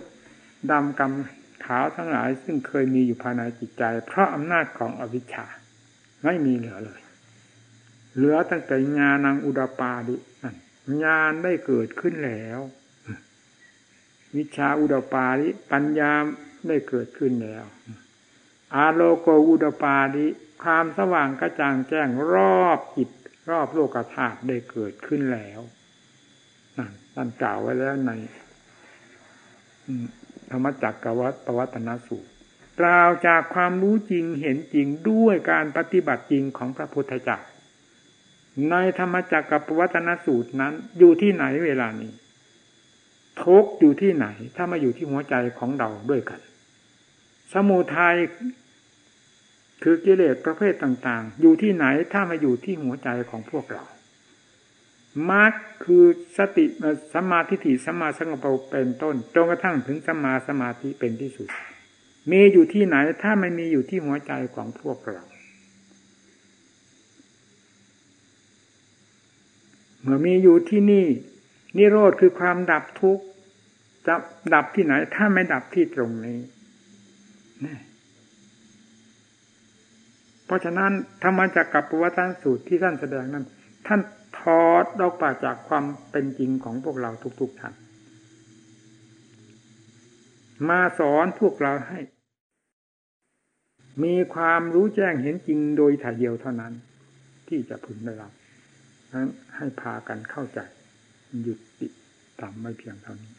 ดำกำขาวทั้งหลาย ซึ่งเคยมีอยู่ภายในจิตใจ เพราะอำนาจของอวิชชาไม่มีเหลือเลย เหลือตั้งแต่ญาณังอุดปาดินั่นญาณได้เกิดขึ้นแล้ว วิชาอุดปาดิปัญญาได้เกิดขึ้นแล้วอาโลโกอุดปาดิความสว่างกระจ่างแจ้งรอบจิตรอบโลกธาตุได้เกิดขึ้นแล้วนั่นท่านกล่าวไว้แล้วในธรรมจักรวัตปวัตนสูตรกล่าวจากความรู้จริงเห็นจริงด้วยการปฏิบัติจริงของพระพุทธเจ้า ในธรรมจักรกับปวัตนสูตรนั้น อยู่ที่ไหนเวลานี้ทุกอยู่ที่ไหน ถ้ามาอยู่ที่หัวใจของเราด้วยกัน สมุทัยคือกิเลสประเภทต่างๆ อยู่ที่ไหนถ้ามาอยู่ที่หัวใจของพวกเรามรรคคือสติสมาธิถิสมาสังกปรเป็นต้นจนกระทั่งถึงสมาสมาธิเป็นที่สุด มีอยู่ที่ไหนถ้าไม่มีอยู่ที่หัวใจของพวกเรา มื่อมีอยู่ที่นี่ นิโรธคือความดับทุกข์จะดับที่ไหน ถ้าไม่ดับที่ตรงนี้นเพราะฉะนั้นธรรมจักกับปวัตนสูตรที่ท่านแสดงนั้น ท่านถอดออกมาจากความเป็นจริงของพวกเราทุกๆท่านมาสอนพวกเราให้ มีความรู้แจ้งเห็นจริงโดยถ่ายเดียวเท่านั้น ที่จะพึงได้รับ นั้นให้พากันเข้าใจหยุดติดตามไม่เพียงเท่านี้